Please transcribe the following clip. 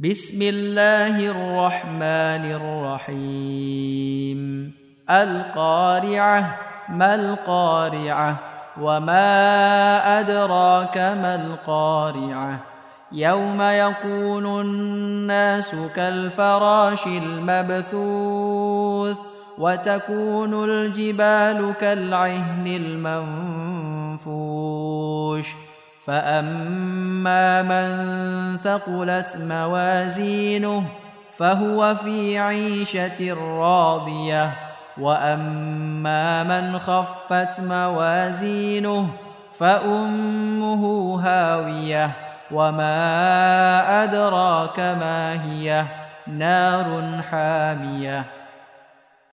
بسم الله الرحمن الرحيم القارعه ما القارعه وما ادراك ما القارعه يوم يكون الناس كالفراش المبثوث وتكون الجبال كالعهن المنفوش فاما من ثقلت موازينه فهو في عيشه راضيه واما من خفت موازينه فامه هاويه وما ادراك ما هي نار حاميه